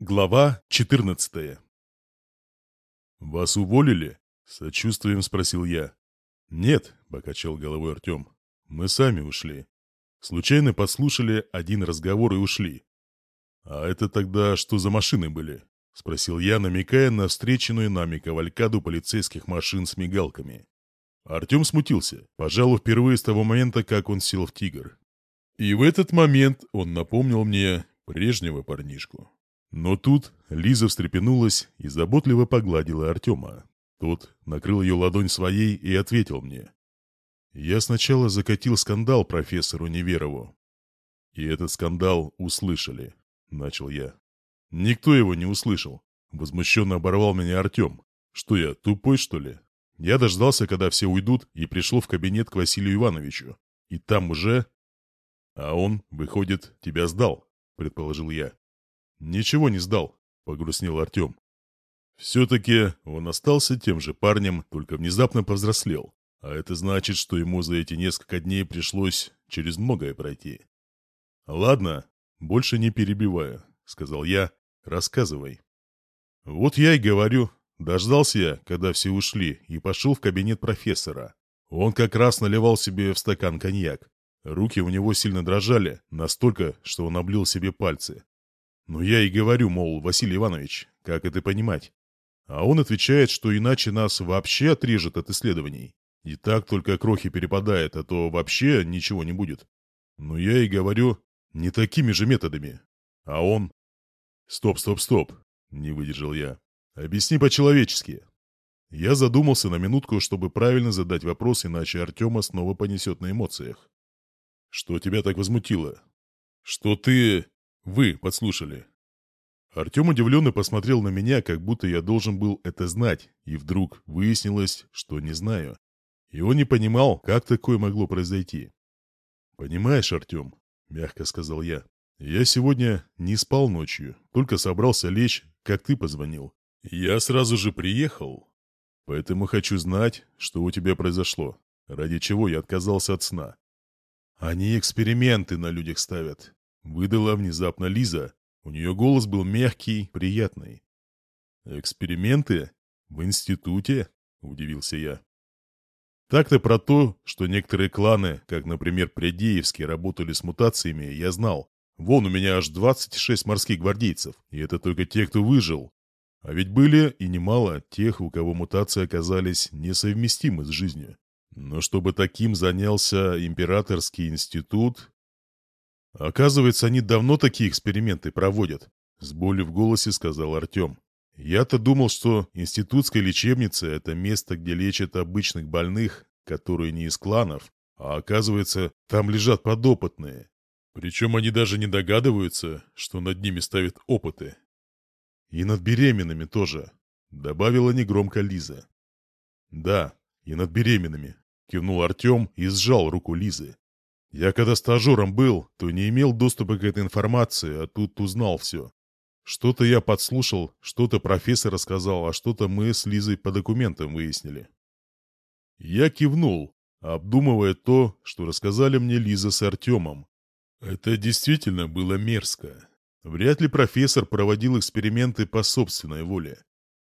Глава 14 «Вас уволили?» — сочувствием спросил я. «Нет», — покачал головой Артем. «Мы сами ушли. Случайно послушали один разговор и ушли». «А это тогда что за машины были?» — спросил я, намекая на встреченную нами кавалькаду полицейских машин с мигалками. Артем смутился, пожалуй, впервые с того момента, как он сел в «Тигр». И в этот момент он напомнил мне прежнего парнишку. Но тут Лиза встрепенулась и заботливо погладила Артема. Тот накрыл ее ладонь своей и ответил мне. «Я сначала закатил скандал профессору Неверову». «И этот скандал услышали», — начал я. «Никто его не услышал», — возмущенно оборвал меня Артем. «Что я, тупой, что ли?» Я дождался, когда все уйдут, и пришел в кабинет к Василию Ивановичу. И там уже... «А он, выходит, тебя сдал», — предположил я. «Ничего не сдал», — погрустнел Артем. Все-таки он остался тем же парнем, только внезапно повзрослел. А это значит, что ему за эти несколько дней пришлось через многое пройти. «Ладно, больше не перебивая», — сказал я. «Рассказывай». «Вот я и говорю. Дождался я, когда все ушли, и пошел в кабинет профессора. Он как раз наливал себе в стакан коньяк. Руки у него сильно дрожали, настолько, что он облил себе пальцы. Но я и говорю, мол, Василий Иванович, как это понимать? А он отвечает, что иначе нас вообще отрежет от исследований. И так только крохи перепадает, а то вообще ничего не будет. Но я и говорю, не такими же методами. А он... Стоп, стоп, стоп, не выдержал я. Объясни по-человечески. Я задумался на минутку, чтобы правильно задать вопрос, иначе Артема снова понесет на эмоциях. Что тебя так возмутило? Что ты... Вы подслушали. Артем удивленно посмотрел на меня, как будто я должен был это знать, и вдруг выяснилось, что не знаю. И он не понимал, как такое могло произойти. «Понимаешь, Артем», — мягко сказал я, — «я сегодня не спал ночью, только собрался лечь, как ты позвонил. Я сразу же приехал, поэтому хочу знать, что у тебя произошло, ради чего я отказался от сна». «Они эксперименты на людях ставят», Выдала внезапно Лиза. У нее голос был мягкий, приятный. «Эксперименты? В институте?» – удивился я. Так-то про то, что некоторые кланы, как, например, Прядеевские, работали с мутациями, я знал. Вон у меня аж 26 морских гвардейцев, и это только те, кто выжил. А ведь были и немало тех, у кого мутации оказались несовместимы с жизнью. Но чтобы таким занялся императорский институт, Оказывается, они давно такие эксперименты проводят, с болью в голосе сказал Артем. Я-то думал, что институтская лечебница – это место, где лечат обычных больных, которые не из кланов, а оказывается, там лежат подопытные. Причем они даже не догадываются, что над ними ставят опыты. И над беременными тоже, добавила негромко Лиза. Да, и над беременными, кивнул Артем и сжал руку Лизы. Я когда стажером был, то не имел доступа к этой информации, а тут узнал все. Что-то я подслушал, что-то профессор рассказал, а что-то мы с Лизой по документам выяснили. Я кивнул, обдумывая то, что рассказали мне Лиза с Артемом. Это действительно было мерзко. Вряд ли профессор проводил эксперименты по собственной воле.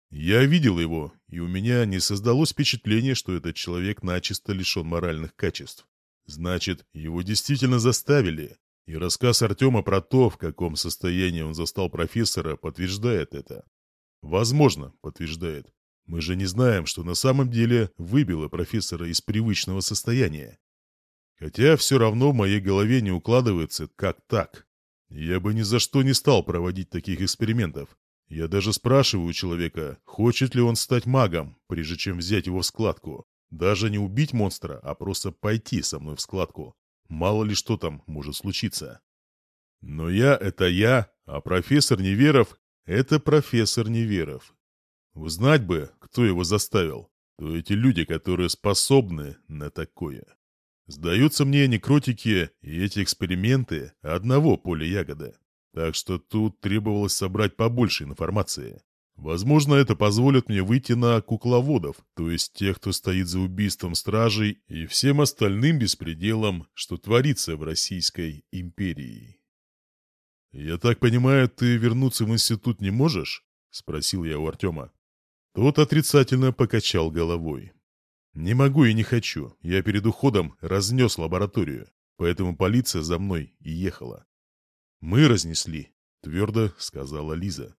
Я видел его, и у меня не создалось впечатление, что этот человек начисто лишен моральных качеств. Значит, его действительно заставили. И рассказ Артема про то, в каком состоянии он застал профессора, подтверждает это. Возможно, подтверждает. Мы же не знаем, что на самом деле выбило профессора из привычного состояния. Хотя все равно в моей голове не укладывается, как так. Я бы ни за что не стал проводить таких экспериментов. Я даже спрашиваю человека, хочет ли он стать магом, прежде чем взять его в складку. Даже не убить монстра, а просто пойти со мной в складку. Мало ли что там может случиться. Но я — это я, а профессор Неверов — это профессор Неверов. Узнать бы, кто его заставил, то эти люди, которые способны на такое. Сдаются мне некротики и эти эксперименты одного поля ягоды. Так что тут требовалось собрать побольше информации. Возможно, это позволит мне выйти на кукловодов, то есть тех, кто стоит за убийством стражей и всем остальным беспределом, что творится в Российской империи. «Я так понимаю, ты вернуться в институт не можешь?» — спросил я у Артема. Тот отрицательно покачал головой. «Не могу и не хочу. Я перед уходом разнес лабораторию, поэтому полиция за мной и ехала». «Мы разнесли», — твердо сказала Лиза.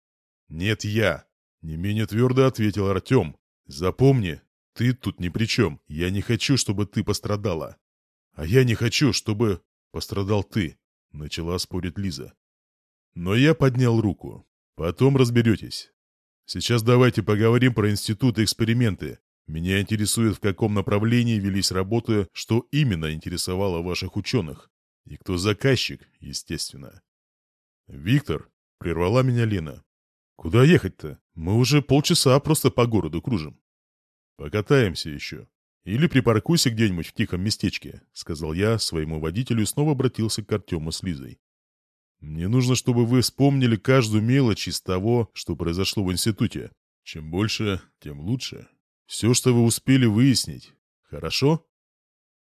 «Нет, я!» — не менее твердо ответил Артем. «Запомни, ты тут ни при чем. Я не хочу, чтобы ты пострадала». «А я не хочу, чтобы...» «Пострадал ты», — начала спорить Лиза. Но я поднял руку. «Потом разберетесь. Сейчас давайте поговорим про институт и эксперименты. Меня интересует, в каком направлении велись работы, что именно интересовало ваших ученых. И кто заказчик, естественно». «Виктор», — прервала меня Лена, «Куда ехать-то? Мы уже полчаса просто по городу кружим». «Покатаемся еще. Или припаркуйся где-нибудь в тихом местечке», — сказал я своему водителю и снова обратился к Артему с Лизой. «Мне нужно, чтобы вы вспомнили каждую мелочь из того, что произошло в институте. Чем больше, тем лучше. Все, что вы успели выяснить. Хорошо?»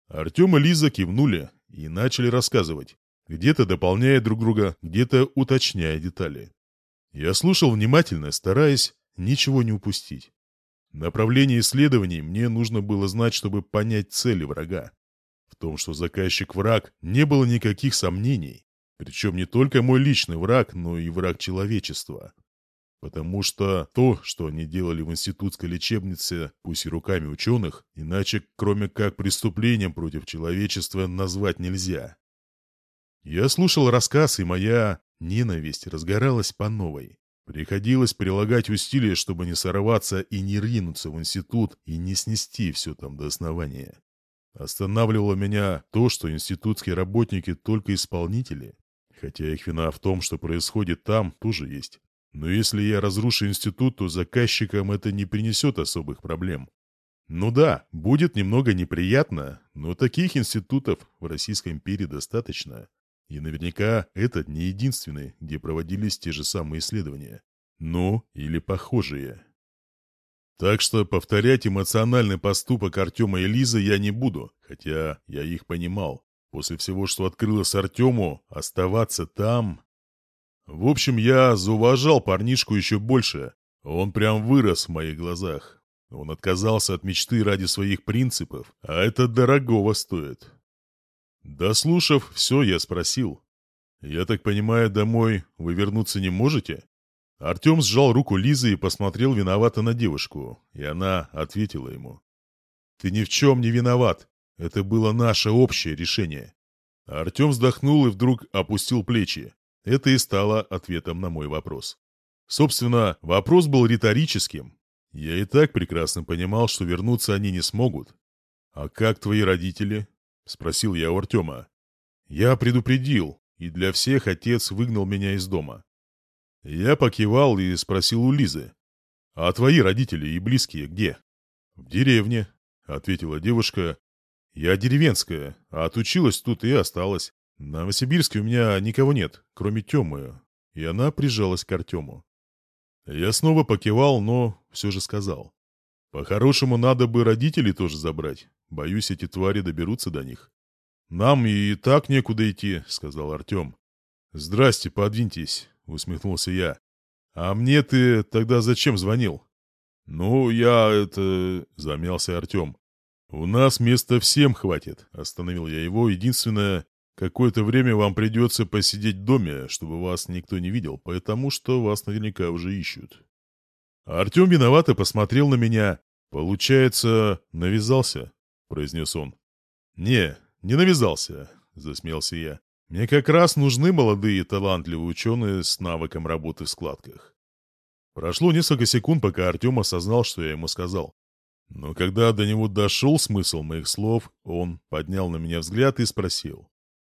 Артем и Лиза кивнули и начали рассказывать, где-то дополняя друг друга, где-то уточняя детали. Я слушал внимательно, стараясь ничего не упустить. Направление исследований мне нужно было знать, чтобы понять цели врага. В том, что заказчик враг, не было никаких сомнений. Причем не только мой личный враг, но и враг человечества. Потому что то, что они делали в институтской лечебнице, пусть и руками ученых, иначе, кроме как преступлением против человечества, назвать нельзя. Я слушал рассказ, и моя Ненависть разгоралась по новой. Приходилось прилагать усилия, чтобы не сорваться и не ринуться в институт и не снести все там до основания. Останавливало меня то, что институтские работники только исполнители. Хотя их вина в том, что происходит там, тоже есть. Но если я разрушу институт, то заказчикам это не принесет особых проблем. Ну да, будет немного неприятно, но таких институтов в Российской империи достаточно. И наверняка этот не единственный, где проводились те же самые исследования. Ну, или похожие. Так что повторять эмоциональный поступок Артема и Лизы я не буду, хотя я их понимал. После всего, что открылось Артему, оставаться там... В общем, я зауважал парнишку еще больше. Он прям вырос в моих глазах. Он отказался от мечты ради своих принципов, а это дорогого стоит. Дослушав все, я спросил. «Я так понимаю, домой вы вернуться не можете?» Артем сжал руку Лизы и посмотрел виновато на девушку, и она ответила ему. «Ты ни в чем не виноват. Это было наше общее решение». Артем вздохнул и вдруг опустил плечи. Это и стало ответом на мой вопрос. Собственно, вопрос был риторическим. Я и так прекрасно понимал, что вернуться они не смогут. «А как твои родители?» — спросил я у Артема. «Я предупредил, и для всех отец выгнал меня из дома». Я покивал и спросил у Лизы. «А твои родители и близкие где?» «В деревне», — ответила девушка. «Я деревенская, а отучилась тут и осталась. На Новосибирске у меня никого нет, кроме Темы». И она прижалась к Артему. Я снова покивал, но все же сказал. По-хорошему, надо бы родителей тоже забрать. Боюсь, эти твари доберутся до них. «Нам и так некуда идти», — сказал Артем. «Здрасте, подвиньтесь», — усмехнулся я. «А мне ты тогда зачем звонил?» «Ну, я это...» — замялся Артем. «У нас места всем хватит», — остановил я его. «Единственное, какое-то время вам придется посидеть в доме, чтобы вас никто не видел, потому что вас наверняка уже ищут». Артем виновато посмотрел на меня. «Получается, навязался?» — произнес он. «Не, не навязался», — засмеялся я. «Мне как раз нужны молодые талантливые ученые с навыком работы в складках». Прошло несколько секунд, пока Артем осознал, что я ему сказал. Но когда до него дошел смысл моих слов, он поднял на меня взгляд и спросил.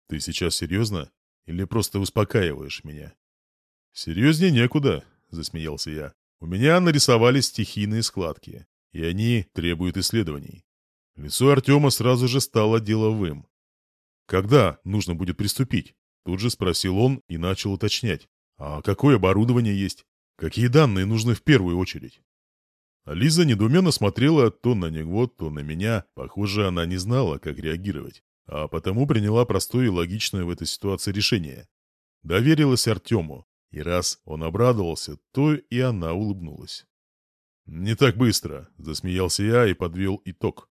«Ты сейчас серьезно? Или просто успокаиваешь меня?» «Серьезнее некуда», — засмеялся я. У меня нарисовались стихийные складки, и они требуют исследований. Лицо Артема сразу же стало деловым. «Когда нужно будет приступить?» Тут же спросил он и начал уточнять. «А какое оборудование есть? Какие данные нужны в первую очередь?» Лиза недоуменно смотрела то на него, то на меня. Похоже, она не знала, как реагировать, а потому приняла простое и логичное в этой ситуации решение. Доверилась Артему, и раз он обрадовался, то и она улыбнулась. «Не так быстро», — засмеялся я и подвел итог.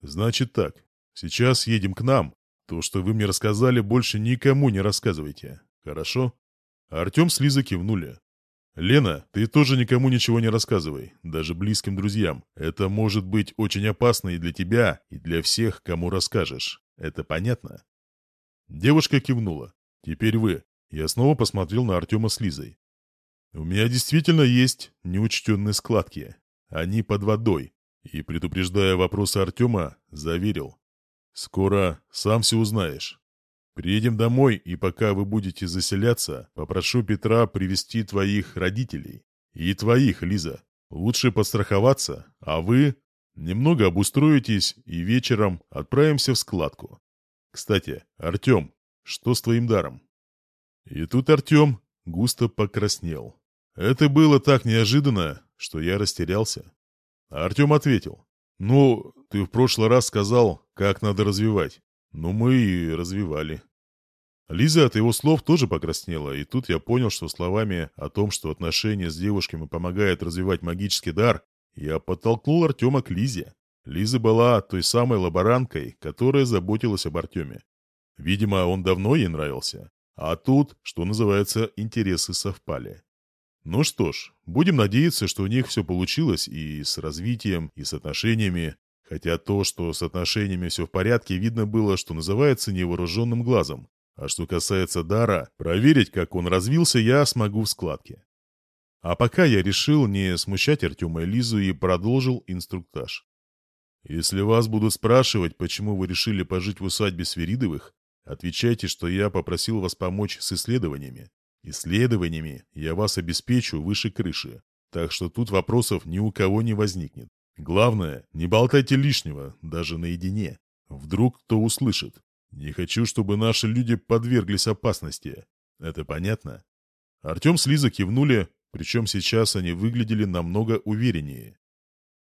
«Значит так, сейчас едем к нам. То, что вы мне рассказали, больше никому не рассказывайте. Хорошо?» Артем с Лизой кивнули. «Лена, ты тоже никому ничего не рассказывай, даже близким друзьям. Это может быть очень опасно и для тебя, и для всех, кому расскажешь. Это понятно?» Девушка кивнула. «Теперь вы. Я снова посмотрел на Артема с Лизой. «У меня действительно есть неучтенные складки. Они под водой». И, предупреждая вопросы Артема, заверил. «Скоро сам все узнаешь. Приедем домой, и пока вы будете заселяться, попрошу Петра привести твоих родителей. И твоих, Лиза. Лучше постраховаться. а вы немного обустроитесь и вечером отправимся в складку. Кстати, Артем, что с твоим даром?» И тут Артем густо покраснел. Это было так неожиданно, что я растерялся. А Артем ответил. «Ну, ты в прошлый раз сказал, как надо развивать. Ну, мы и развивали». Лиза от его слов тоже покраснела, и тут я понял, что словами о том, что отношения с девушками помогают развивать магический дар, я подтолкнул Артема к Лизе. Лиза была той самой лаборанткой, которая заботилась об Артеме. Видимо, он давно ей нравился. А тут, что называется, интересы совпали. Ну что ж, будем надеяться, что у них все получилось и с развитием, и с отношениями. Хотя то, что с отношениями все в порядке, видно было, что называется, невооруженным глазом. А что касается дара, проверить, как он развился, я смогу в складке. А пока я решил не смущать Артема и Лизу и продолжил инструктаж. Если вас будут спрашивать, почему вы решили пожить в усадьбе Сверидовых, Отвечайте, что я попросил вас помочь с исследованиями. Исследованиями я вас обеспечу выше крыши, так что тут вопросов ни у кого не возникнет. Главное, не болтайте лишнего, даже наедине. Вдруг кто услышит. Не хочу, чтобы наши люди подверглись опасности. Это понятно?» Артем с Лизой кивнули, причем сейчас они выглядели намного увереннее.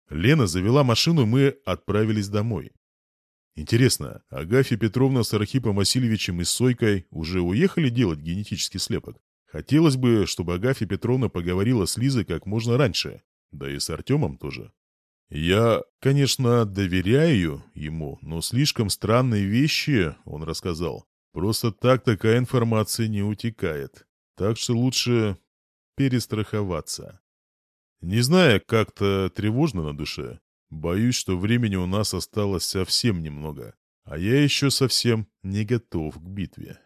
Лена завела машину, мы отправились домой. Интересно, Агафья Петровна с Архипом Васильевичем и Сойкой уже уехали делать генетический слепок? Хотелось бы, чтобы Агафья Петровна поговорила с Лизой как можно раньше, да и с Артемом тоже. Я, конечно, доверяю ему, но слишком странные вещи, он рассказал. Просто так такая информация не утекает. Так что лучше перестраховаться. Не знаю, как-то тревожно на душе. Боюсь, что времени у нас осталось совсем немного, а я еще совсем не готов к битве.